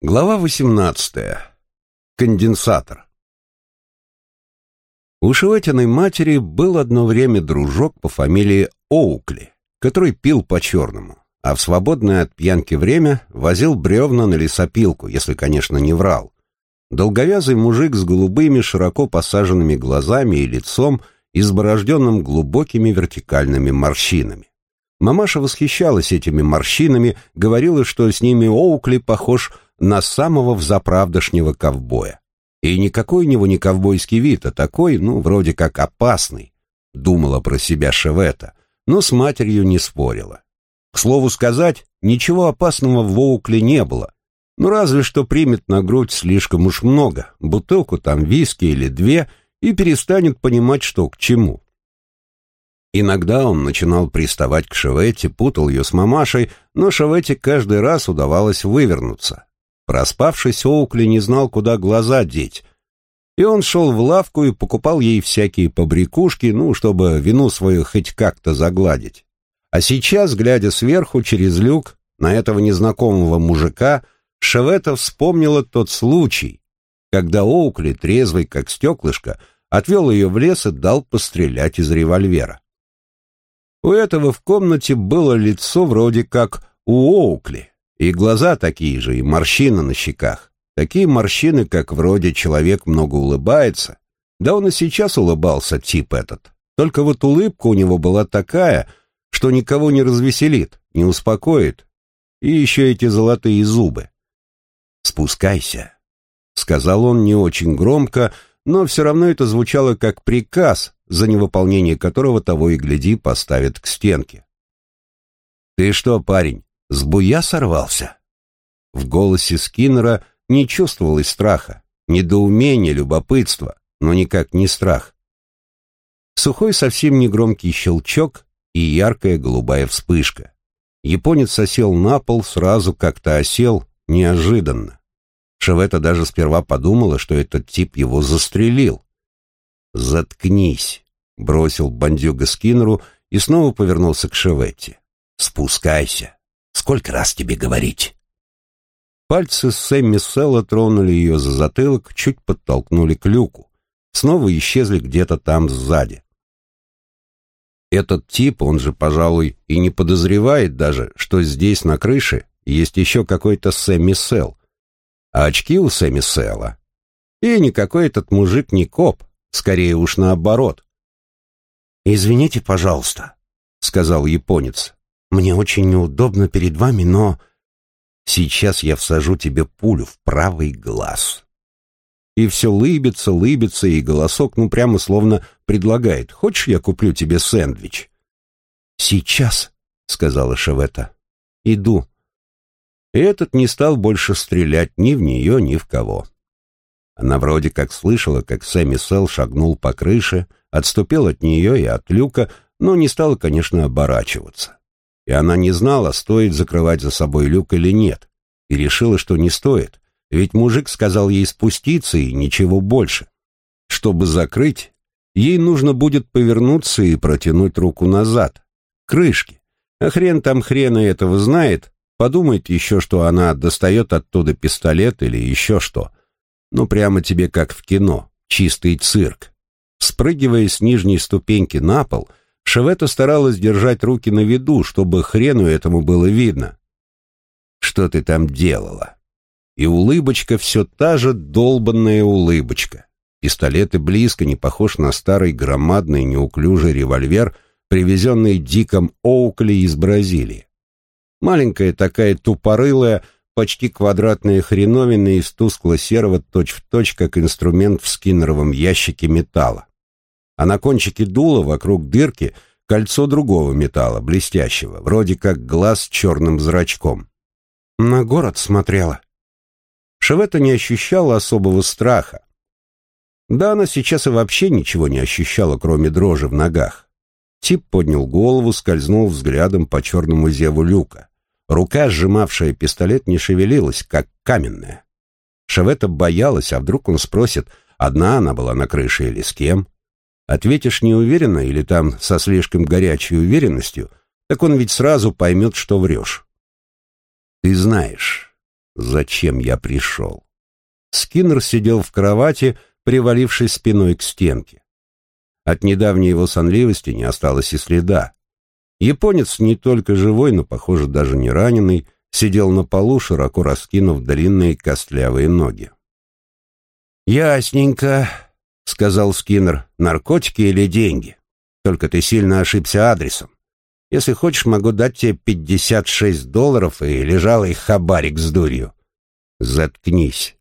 Глава 18. Конденсатор. У Шеветиной матери был одно время дружок по фамилии Оукли, который пил по-черному, а в свободное от пьянки время возил бревна на лесопилку, если, конечно, не врал. Долговязый мужик с голубыми, широко посаженными глазами и лицом, изборожденным глубокими вертикальными морщинами. Мамаша восхищалась этими морщинами, говорила, что с ними Оукли похож на самого взаправдошнего ковбоя. И никакой у него не ковбойский вид, а такой, ну, вроде как опасный, думала про себя Шевета, но с матерью не спорила. К слову сказать, ничего опасного в Оукле не было. Ну, разве что примет на грудь слишком уж много, бутылку там виски или две, и перестанет понимать, что к чему. Иногда он начинал приставать к Шеветте, путал ее с мамашей, но Шеветте каждый раз удавалось вывернуться. Проспавшись, Оукли не знал, куда глаза деть. И он шел в лавку и покупал ей всякие побрякушки, ну, чтобы вину свою хоть как-то загладить. А сейчас, глядя сверху через люк на этого незнакомого мужика, Шевета вспомнила тот случай, когда Оукли, трезвый как стеклышко, отвел ее в лес и дал пострелять из револьвера. У этого в комнате было лицо вроде как у Оукли, и глаза такие же, и морщины на щеках. Такие морщины, как вроде человек много улыбается. Да он и сейчас улыбался, тип этот. Только вот улыбка у него была такая, что никого не развеселит, не успокоит. И еще эти золотые зубы. «Спускайся», — сказал он не очень громко, но все равно это звучало как приказ, за невыполнение которого того и гляди поставят к стенке. «Ты что, парень, с буя сорвался?» В голосе Скиннера не чувствовалось страха, недоумения, любопытства, но никак не страх. Сухой совсем негромкий щелчок и яркая голубая вспышка. Японец осел на пол, сразу как-то осел, неожиданно. Шевета даже сперва подумала, что этот тип его застрелил. «Заткнись», — бросил бандюга Скиннеру и снова повернулся к Шеветте. «Спускайся. Сколько раз тебе говорить?» Пальцы Сэмми Селла тронули ее за затылок, чуть подтолкнули к люку. Снова исчезли где-то там сзади. Этот тип, он же, пожалуй, и не подозревает даже, что здесь на крыше есть еще какой-то Сэмми Сел. А очки у Сэмми Села. И никакой этот мужик не коп, скорее уж наоборот. «Извините, пожалуйста», — сказал японец. Мне очень неудобно перед вами, но... Сейчас я всажу тебе пулю в правый глаз. И все лыбится, лыбится, и голосок, ну, прямо словно предлагает. Хочешь, я куплю тебе сэндвич? Сейчас, — сказала Шевета. Иду. И этот не стал больше стрелять ни в нее, ни в кого. Она вроде как слышала, как Сэмми Сел шагнул по крыше, отступил от нее и от люка, но не стала, конечно, оборачиваться и она не знала, стоит закрывать за собой люк или нет, и решила, что не стоит, ведь мужик сказал ей спуститься и ничего больше. Чтобы закрыть, ей нужно будет повернуться и протянуть руку назад, крышки. А хрен там хрена этого знает, подумает еще, что она достает оттуда пистолет или еще что. Ну, прямо тебе как в кино, чистый цирк. Спрыгивая с нижней ступеньки на пол, Шевета старалась держать руки на виду, чтобы хрену этому было видно. «Что ты там делала?» И улыбочка все та же долбанная улыбочка. Пистолет и близко не похож на старый громадный неуклюжий револьвер, привезенный Диком Оукли из Бразилии. Маленькая такая тупорылая, почти квадратная хреновина из тускло-серого точь-в-точь, как инструмент в скиннеровом ящике металла а на кончике дула вокруг дырки кольцо другого металла, блестящего, вроде как глаз с черным зрачком. На город смотрела. Шевета не ощущала особого страха. Да она сейчас и вообще ничего не ощущала, кроме дрожи в ногах. Тип поднял голову, скользнул взглядом по черному зеву люка. Рука, сжимавшая пистолет, не шевелилась, как каменная. Шевета боялась, а вдруг он спросит, одна она была на крыше или с кем. Ответишь неуверенно или там со слишком горячей уверенностью, так он ведь сразу поймет, что врешь. Ты знаешь, зачем я пришел. Скиннер сидел в кровати, привалившись спиной к стенке. От недавней его сонливости не осталось и следа. Японец не только живой, но, похоже, даже не раненый, сидел на полу, широко раскинув длинные костлявые ноги. «Ясненько», — сказал Скиннер, — «наркотики или деньги? Только ты сильно ошибся адресом. Если хочешь, могу дать тебе пятьдесят шесть долларов и лежалый хабарик с дурью». «Заткнись».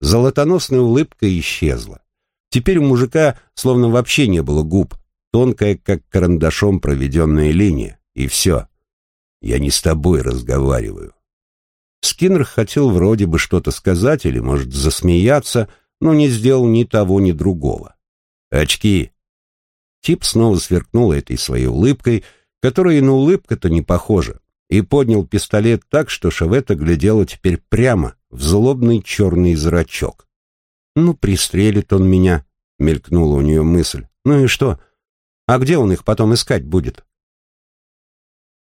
Золотоносная улыбка исчезла. Теперь у мужика словно вообще не было губ, тонкая, как карандашом проведенная линия, и все. Я не с тобой разговариваю. Скиннер хотел вроде бы что-то сказать или, может, засмеяться, но не сделал ни того, ни другого. «Очки!» Тип снова сверкнул этой своей улыбкой, которая и на улыбку-то не похожа, и поднял пистолет так, что Шавета глядела теперь прямо в злобный черный зрачок. «Ну, пристрелит он меня», — мелькнула у нее мысль. «Ну и что? А где он их потом искать будет?»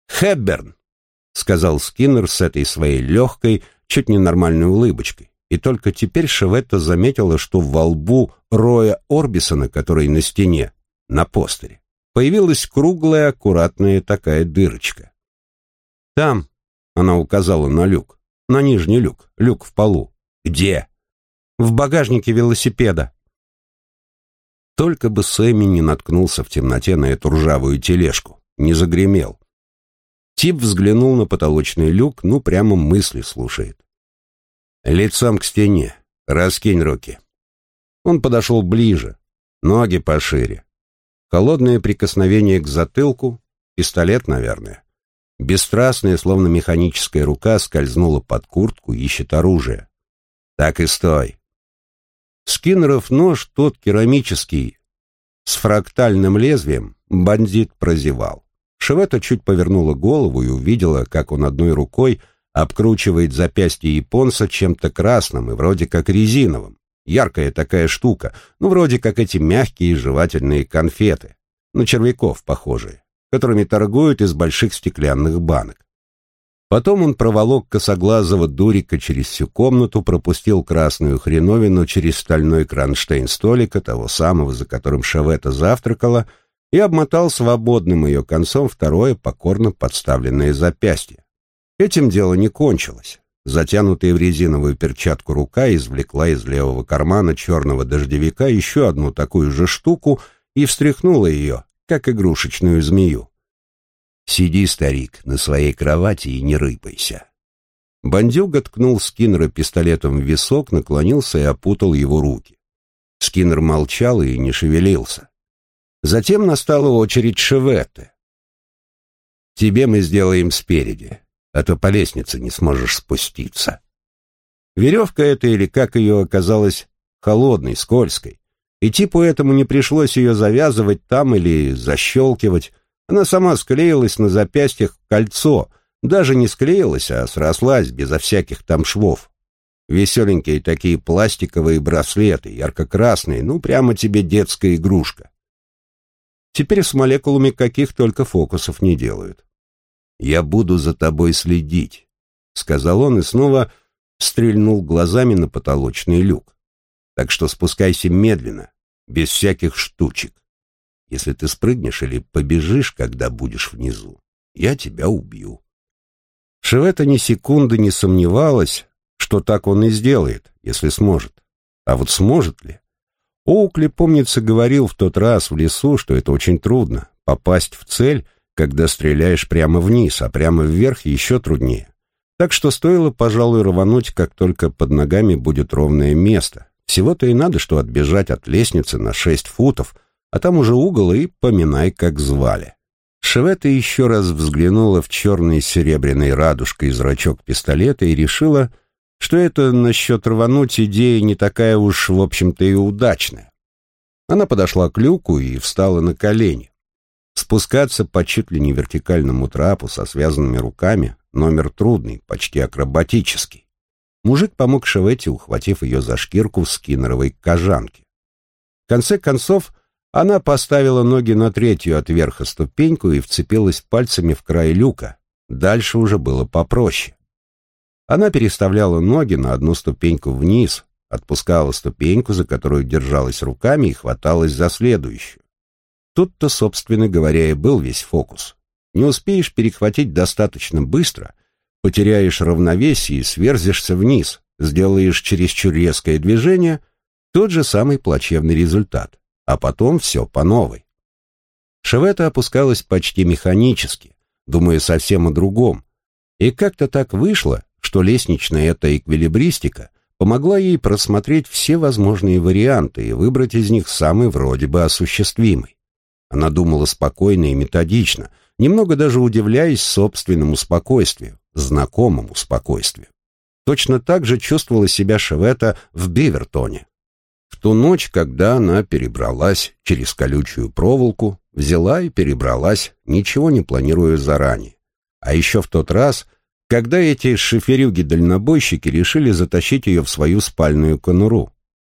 «Хэбберн», — сказал Скиннер с этой своей легкой, чуть не нормальной улыбочкой. И только теперь Шеветта заметила, что во лбу Роя Орбисона, который на стене, на постере, появилась круглая, аккуратная такая дырочка. «Там», — она указала на люк, на нижний люк, люк в полу. «Где?» «В багажнике велосипеда». Только бы Сэмми не наткнулся в темноте на эту ржавую тележку, не загремел. Тип взглянул на потолочный люк, ну, прямо мысли слушает. Лицом к стене. Раскинь руки. Он подошел ближе, ноги пошире. Холодное прикосновение к затылку, пистолет, наверное. Бесстрастная, словно механическая рука, скользнула под куртку, ищет оружие. Так и стой. Скиннеров нож, тот керамический, с фрактальным лезвием, бандит прозевал. Шевета чуть повернула голову и увидела, как он одной рукой обкручивает запястье японца чем-то красным и вроде как резиновым. Яркая такая штука, ну вроде как эти мягкие жевательные конфеты, на червяков похожие, которыми торгуют из больших стеклянных банок. Потом он проволок косоглазого дурика через всю комнату, пропустил красную хреновину через стальной кронштейн столика, того самого, за которым Шавета завтракала, и обмотал свободным ее концом второе покорно подставленное запястье. Этим дело не кончилось. Затянутая в резиновую перчатку рука извлекла из левого кармана черного дождевика еще одну такую же штуку и встряхнула ее, как игрушечную змею. «Сиди, старик, на своей кровати и не рыпайся». Бандюга ткнул Скиннера пистолетом в висок, наклонился и опутал его руки. Скиннер молчал и не шевелился. Затем настала очередь Шеветты. «Тебе мы сделаем спереди, а то по лестнице не сможешь спуститься». Веревка эта, или как ее оказалась, холодной, скользкой, и типу этому не пришлось ее завязывать там или защелкивать. Она сама склеилась на запястьях в кольцо, даже не склеилась, а срослась безо всяких там швов. Веселенькие такие пластиковые браслеты, ярко-красные, ну прямо тебе детская игрушка. Теперь с молекулами каких только фокусов не делают. «Я буду за тобой следить», — сказал он и снова стрельнул глазами на потолочный люк. «Так что спускайся медленно, без всяких штучек. Если ты спрыгнешь или побежишь, когда будешь внизу, я тебя убью». Шевета ни секунды не сомневалась, что так он и сделает, если сможет. А вот сможет ли? Оукли, помнится, говорил в тот раз в лесу, что это очень трудно — попасть в цель, когда стреляешь прямо вниз, а прямо вверх еще труднее. Так что стоило, пожалуй, рвануть, как только под ногами будет ровное место. Всего-то и надо, что отбежать от лестницы на шесть футов, а там уже угол и поминай, как звали. Шевета еще раз взглянула в черный серебряный радужкой зрачок пистолета и решила — что это насчет рвануть идея не такая уж, в общем-то, и удачная. Она подошла к люку и встала на колени. Спускаться по чуть ли не вертикальному трапу со связанными руками — номер трудный, почти акробатический. Мужик помог Шеветте, ухватив ее за шкирку в скиннеровой кожанке. В конце концов, она поставила ноги на третью от верха ступеньку и вцепилась пальцами в край люка. Дальше уже было попроще. Она переставляла ноги на одну ступеньку вниз, отпускала ступеньку, за которую держалась руками и хваталась за следующую. Тут-то, собственно говоря, и был весь фокус. Не успеешь перехватить достаточно быстро, потеряешь равновесие и сверзишься вниз, сделаешь чересчур резкое движение, тот же самый плачевный результат, а потом все по новой. Шевета опускалась почти механически, думая совсем о другом, и как-то так вышло, что лестничная эта эквилибристика помогла ей просмотреть все возможные варианты и выбрать из них самый вроде бы осуществимый. Она думала спокойно и методично, немного даже удивляясь собственному спокойствию, знакомому спокойствию. Точно так же чувствовала себя Шевета в Бивертоне. В ту ночь, когда она перебралась через колючую проволоку, взяла и перебралась, ничего не планируя заранее. А еще в тот раз, когда эти шиферюги-дальнобойщики решили затащить ее в свою спальную конуру.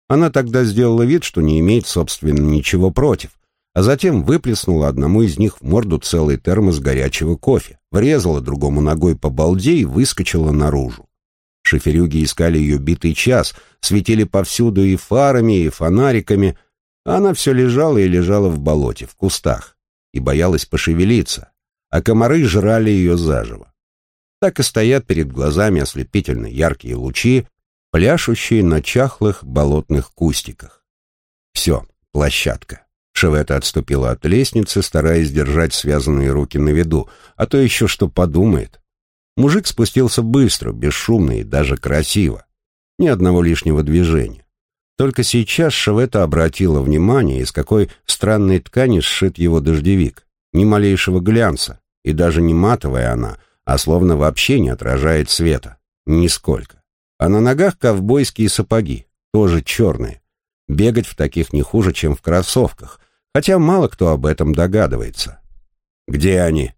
Она тогда сделала вид, что не имеет, собственно, ничего против, а затем выплеснула одному из них в морду целый термос горячего кофе, врезала другому ногой по балде и выскочила наружу. Шиферюги искали ее битый час, светили повсюду и фарами, и фонариками, она все лежала и лежала в болоте, в кустах, и боялась пошевелиться, а комары жрали ее заживо. Так и стоят перед глазами ослепительно яркие лучи, пляшущие на чахлых болотных кустиках. Все, площадка. Шевета отступила от лестницы, стараясь держать связанные руки на виду, а то еще что подумает. Мужик спустился быстро, бесшумно и даже красиво. Ни одного лишнего движения. Только сейчас Шевета обратила внимание, из какой странной ткани сшит его дождевик. Ни малейшего глянца, и даже не матовая она, а словно вообще не отражает света. Нисколько. А на ногах ковбойские сапоги, тоже черные. Бегать в таких не хуже, чем в кроссовках, хотя мало кто об этом догадывается. «Где они?»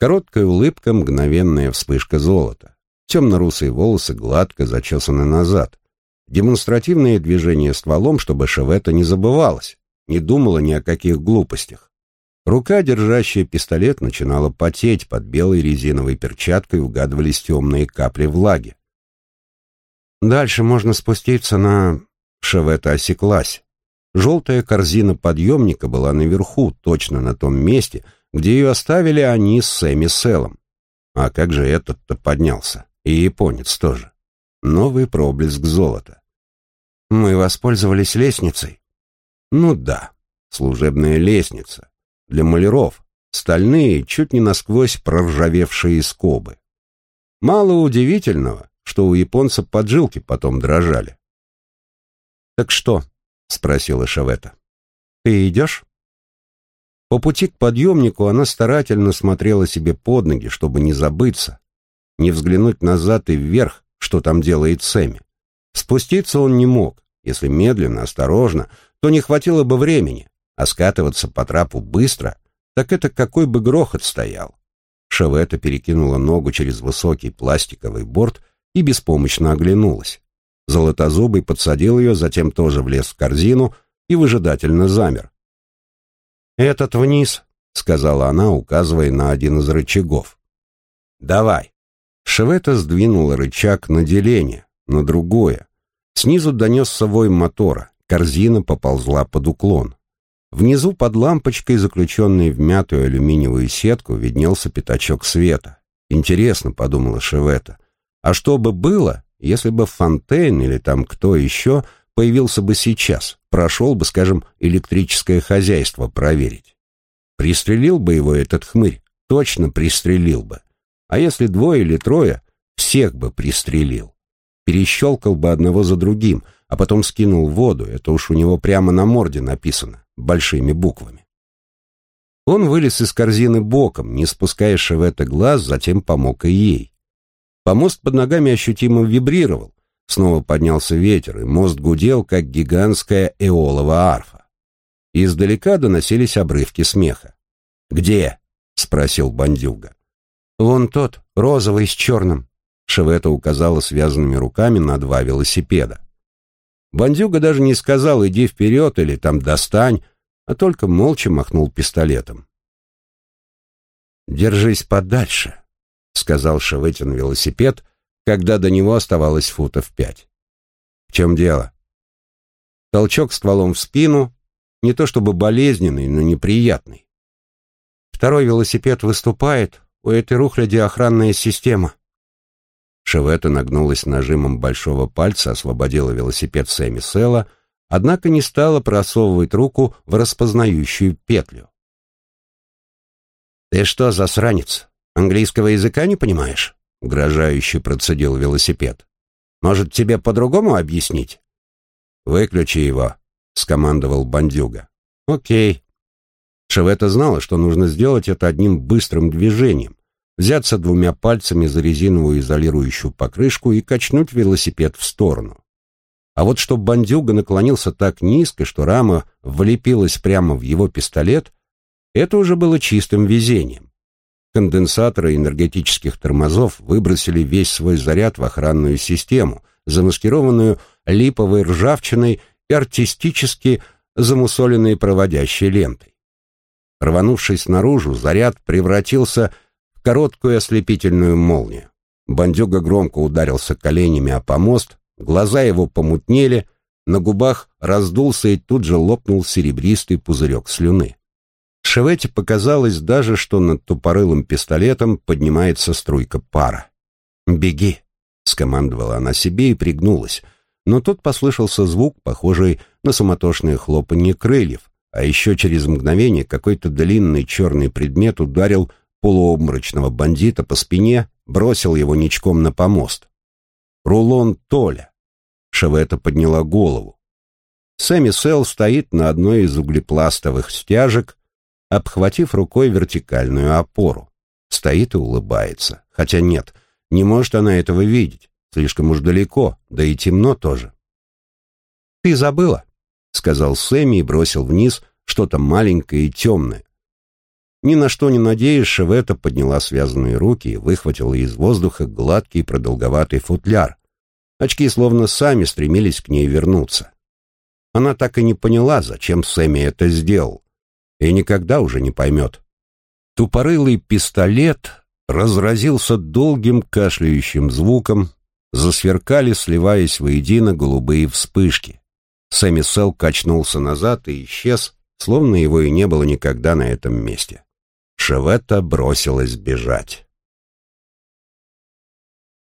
Короткая улыбка, мгновенная вспышка золота. Темно-русые волосы гладко зачесаны назад. Демонстративное движение стволом, чтобы Шевета не забывалась, не думала ни о каких глупостях. Рука, держащая пистолет, начинала потеть, под белой резиновой перчаткой угадывались темные капли влаги. Дальше можно спуститься на... Шевета осеклась. Желтая корзина подъемника была наверху, точно на том месте, где ее оставили они с Сэмми Селом. А как же этот-то поднялся? И японец тоже. Новый проблеск золота. Мы воспользовались лестницей. Ну да, служебная лестница. Для маляров. Стальные, чуть не насквозь проржавевшие скобы. Мало удивительного, что у японца поджилки потом дрожали. «Так что, — спросила Шавета. «Ты идешь?» По пути к подъемнику она старательно смотрела себе под ноги, чтобы не забыться, не взглянуть назад и вверх, что там делает Сэмми. Спуститься он не мог. Если медленно, осторожно, то не хватило бы времени, а скатываться по трапу быстро, так это какой бы грохот стоял. Шавета перекинула ногу через высокий пластиковый борт и беспомощно оглянулась. Золотозубый подсадил ее, затем тоже влез в корзину и выжидательно замер. «Этот вниз», — сказала она, указывая на один из рычагов. «Давай». Шевета сдвинула рычаг на деление, на другое. Снизу донесся вой мотора, корзина поползла под уклон. Внизу под лампочкой, заключенной в мятую алюминиевую сетку, виднелся пятачок света. «Интересно», — подумала Шевета, — «а что бы было, если бы Фонтейн или там кто еще появился бы сейчас, прошел бы, скажем, электрическое хозяйство проверить. Пристрелил бы его этот хмырь, точно пристрелил бы. А если двое или трое, всех бы пристрелил. Перещелкал бы одного за другим, а потом скинул в воду, это уж у него прямо на морде написано, большими буквами. Он вылез из корзины боком, не спуская Шевета глаз, затем помог и ей. Помост под ногами ощутимо вибрировал. Снова поднялся ветер, и мост гудел, как гигантская эолова арфа. Издалека доносились обрывки смеха. «Где?» — спросил бандюга. «Вон тот, розовый с черным», — Шевета указала связанными руками на два велосипеда. Бандюга даже не сказал «иди вперед» или там «достань», а только молча махнул пистолетом. «Держись подальше», сказал Шеветин велосипед, когда до него оставалось футов пять. В чем дело? Толчок стволом в спину, не то чтобы болезненный, но неприятный. Второй велосипед выступает, у этой рухляди охранная система. Шевета нагнулась нажимом большого пальца, освободила велосипед Сэмми Села, однако не стала просовывать руку в распознающую петлю. «Ты что, засранец, английского языка не понимаешь?» — угрожающе процедил велосипед. «Может, тебе по-другому объяснить?» «Выключи его», — скомандовал бандюга. «Окей». Шевета знала, что нужно сделать это одним быстрым движением, взяться двумя пальцами за резиновую изолирующую покрышку и качнуть велосипед в сторону. А вот чтобы бандюга наклонился так низко, что рама влепилась прямо в его пистолет, это уже было чистым везением. Конденсаторы энергетических тормозов выбросили весь свой заряд в охранную систему, замаскированную липовой ржавчиной и артистически замусоленной проводящей лентой. Рванувшись наружу, заряд превратился в короткую ослепительную молнию. Бандюга громко ударился коленями о помост, глаза его помутнели, на губах раздулся и тут же лопнул серебристый пузырек слюны. Шевете показалось даже, что над тупорылым пистолетом поднимается струйка пара. «Беги!» — скомандовала она себе и пригнулась. Но тут послышался звук, похожий на суматошное хлопанье крыльев, а еще через мгновение какой-то длинный черный предмет ударил полуобморочного бандита по спине, бросил его ничком на помост. Рулон Толя. Шевета подняла голову. Сэмми Сел стоит на одной из углепластовых стяжек, обхватив рукой вертикальную опору. Стоит и улыбается. Хотя нет, не может она этого видеть. Слишком уж далеко, да и темно тоже. «Ты забыла», — сказал Сэмми и бросил вниз что-то маленькое и темное. Ни на что не надеясь, Шевета подняла связанные руки и выхватила из воздуха гладкий продолговатый футляр. Очки словно сами стремились к ней вернуться. Она так и не поняла, зачем Сэмми это сделал и никогда уже не поймет. Тупорылый пистолет разразился долгим кашляющим звуком, засверкали, сливаясь воедино, голубые вспышки. Сэмми Сел качнулся назад и исчез, словно его и не было никогда на этом месте. Шеветта бросилась бежать.